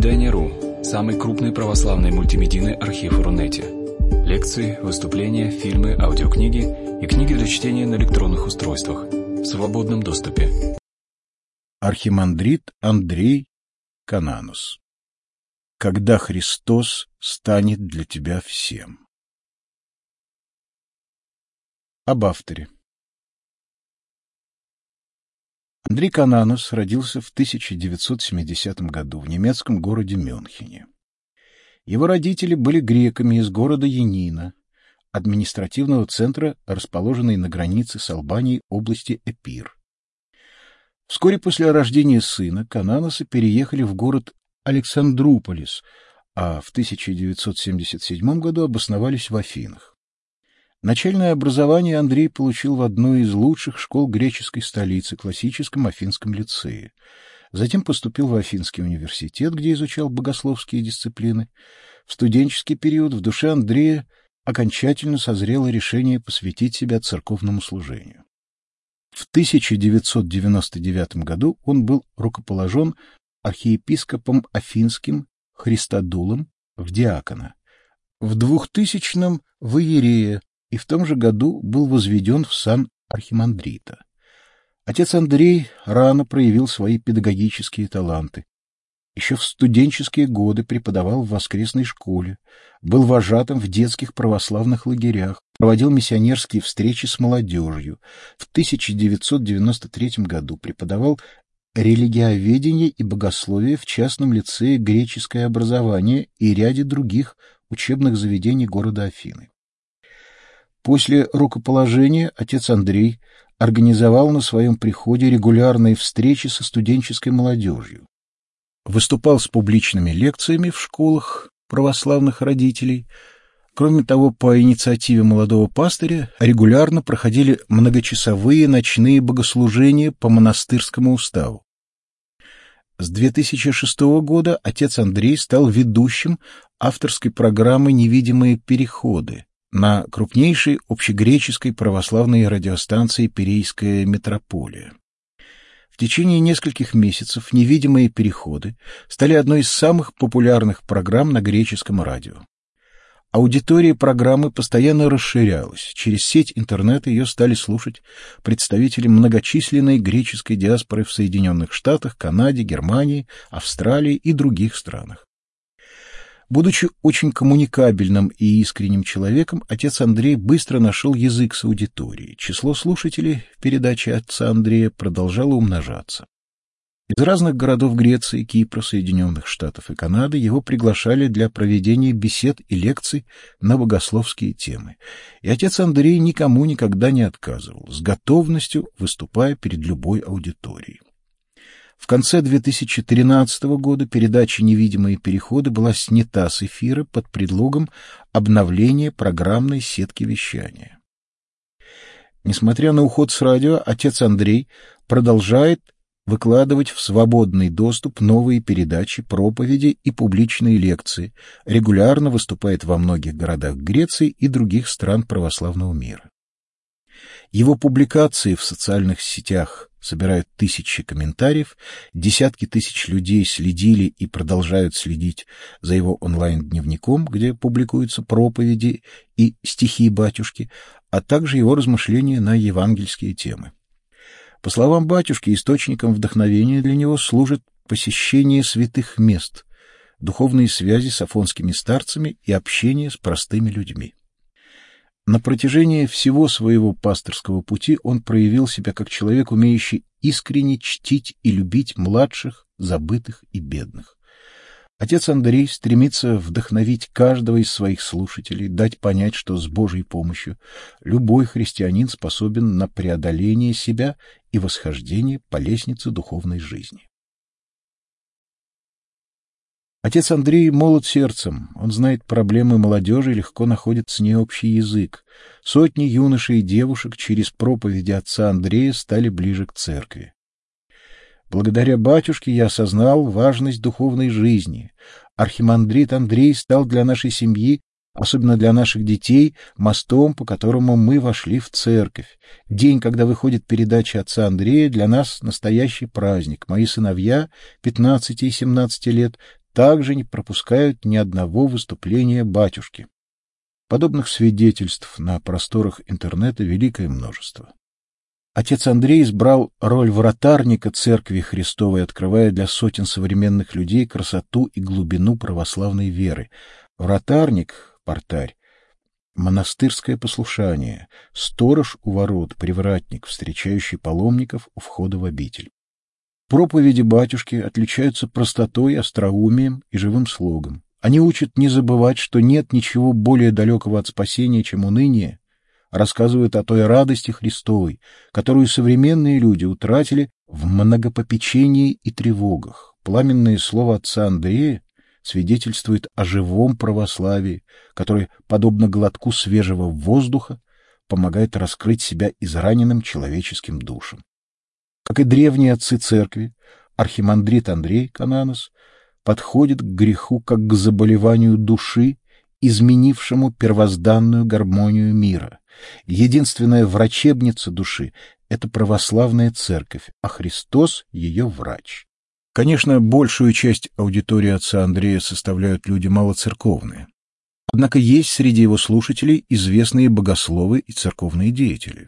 Предание.ру – самый крупный православный мультимедийный архив Рунете. Лекции, выступления, фильмы, аудиокниги и книги для чтения на электронных устройствах в свободном доступе. Архимандрит Андрей Кананус Когда Христос станет для тебя всем. Об авторе Андрей Кананус родился в 1970 году в немецком городе Мюнхене. Его родители были греками из города Янина, административного центра, расположенной на границе с Албанией области Эпир. Вскоре после рождения сына Кананусы переехали в город Александруполис, а в 1977 году обосновались в Афинах. Начальное образование Андрей получил в одной из лучших школ греческой столицы, классическом Афинском лицее. Затем поступил в Афинский университет, где изучал богословские дисциплины. В студенческий период в душе Андрея окончательно созрело решение посвятить себя церковному служению. В 1999 году он был рукоположен архиепископом Афинским Христодулом в диакона. В 2000-м — в иерея, и в том же году был возведен в сан архимандрита. Отец Андрей рано проявил свои педагогические таланты. Еще в студенческие годы преподавал в воскресной школе, был вожатым в детских православных лагерях, проводил миссионерские встречи с молодежью. В 1993 году преподавал религиоведение и богословие в частном лицее «Греческое образование» и ряде других учебных заведений города Афины. После рукоположения отец Андрей организовал на своем приходе регулярные встречи со студенческой молодежью. Выступал с публичными лекциями в школах православных родителей. Кроме того, по инициативе молодого пастыря регулярно проходили многочасовые ночные богослужения по монастырскому уставу. С 2006 года отец Андрей стал ведущим авторской программы «Невидимые переходы», на крупнейшей общегреческой православной радиостанции «Перейская метрополия». В течение нескольких месяцев «Невидимые переходы» стали одной из самых популярных программ на греческом радио. Аудитория программы постоянно расширялась. Через сеть интернета ее стали слушать представители многочисленной греческой диаспоры в Соединенных Штатах, Канаде, Германии, Австралии и других странах. Будучи очень коммуникабельным и искренним человеком, отец Андрей быстро нашел язык с аудиторией. Число слушателей в передаче отца Андрея продолжало умножаться. Из разных городов Греции, Кипра, Соединенных Штатов и Канады его приглашали для проведения бесед и лекций на богословские темы. И отец Андрей никому никогда не отказывал, с готовностью выступая перед любой аудиторией. В конце 2013 года передача «Невидимые переходы» была снята с эфира под предлогом обновления программной сетки вещания. Несмотря на уход с радио, отец Андрей продолжает выкладывать в свободный доступ новые передачи, проповеди и публичные лекции, регулярно выступает во многих городах Греции и других стран православного мира. Его публикации в социальных сетях собирают тысячи комментариев, десятки тысяч людей следили и продолжают следить за его онлайн-дневником, где публикуются проповеди и стихи батюшки, а также его размышления на евангельские темы. По словам батюшки, источником вдохновения для него служит посещение святых мест, духовные связи с афонскими старцами и общение с простыми людьми. На протяжении всего своего пасторского пути он проявил себя как человек, умеющий искренне чтить и любить младших, забытых и бедных. Отец Андрей стремится вдохновить каждого из своих слушателей, дать понять, что с Божьей помощью любой христианин способен на преодоление себя и восхождение по лестнице духовной жизни. Отец Андрей молод сердцем, он знает проблемы молодежи и легко находит с ней общий язык. Сотни юношей и девушек через проповеди отца Андрея стали ближе к церкви. Благодаря батюшке я осознал важность духовной жизни. Архимандрит Андрей стал для нашей семьи особенно для наших детей, мостом, по которому мы вошли в церковь. День, когда выходит передача отца Андрея, для нас настоящий праздник. Мои сыновья, 15 и 17 лет, также не пропускают ни одного выступления батюшки. Подобных свидетельств на просторах интернета великое множество. Отец Андрей избрал роль вратарника Церкви Христовой, открывая для сотен современных людей красоту и глубину православной веры. Вратарник, портарь, монастырское послушание, сторож у ворот, привратник, встречающий паломников у входа в обитель. Проповеди батюшки отличаются простотой, остроумием и живым слогом. Они учат не забывать, что нет ничего более далекого от спасения, чем уныние, рассказывают о той радости Христовой, которую современные люди утратили в многопопечении и тревогах. Пламенное слово отца Андрея свидетельствует о живом православии, которое, подобно глотку свежего воздуха, помогает раскрыть себя израненным человеческим душам. Как и древние отцы церкви, архимандрит Андрей Кананос подходит к греху как к заболеванию души, изменившему первозданную гармонию мира. Единственная врачебница души — это православная церковь, а Христос — ее врач. Конечно, большую часть аудитории отца Андрея составляют люди малоцерковные. Однако есть среди его слушателей известные богословы и церковные деятели.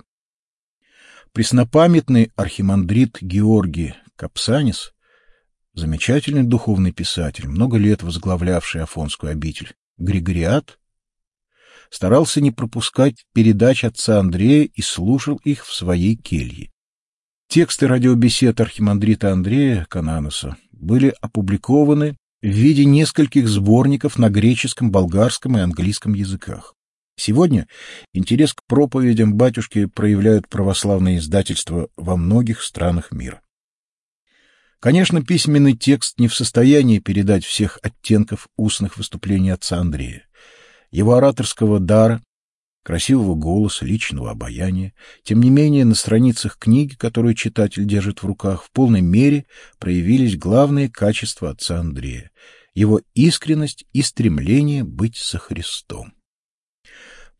Преснопамятный архимандрит Георгий Капсанис, замечательный духовный писатель, много лет возглавлявший Афонскую обитель, Григориат, старался не пропускать передач отца Андрея и слушал их в своей келье. Тексты радиобесед архимандрита Андрея Кананоса были опубликованы в виде нескольких сборников на греческом, болгарском и английском языках. Сегодня интерес к проповедям батюшки проявляют православные издательства во многих странах мира. Конечно, письменный текст не в состоянии передать всех оттенков устных выступлений отца Андрея. Его ораторского дара красивого голоса, личного обаяния. Тем не менее, на страницах книги, которую читатель держит в руках, в полной мере проявились главные качества отца Андрея — его искренность и стремление быть со Христом.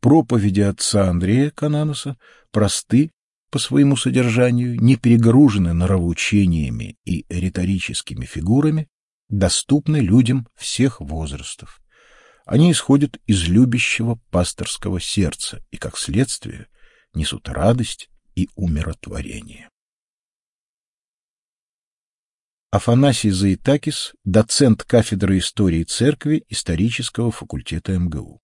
Проповеди отца Андрея Канануса просты по своему содержанию, не перегружены нравоучениями и риторическими фигурами, доступны людям всех возрастов. Они исходят из любящего пасторского сердца и, как следствие, несут радость и умиротворение. Афанасий Заитакис, доцент кафедры истории церкви исторического факультета МГУ.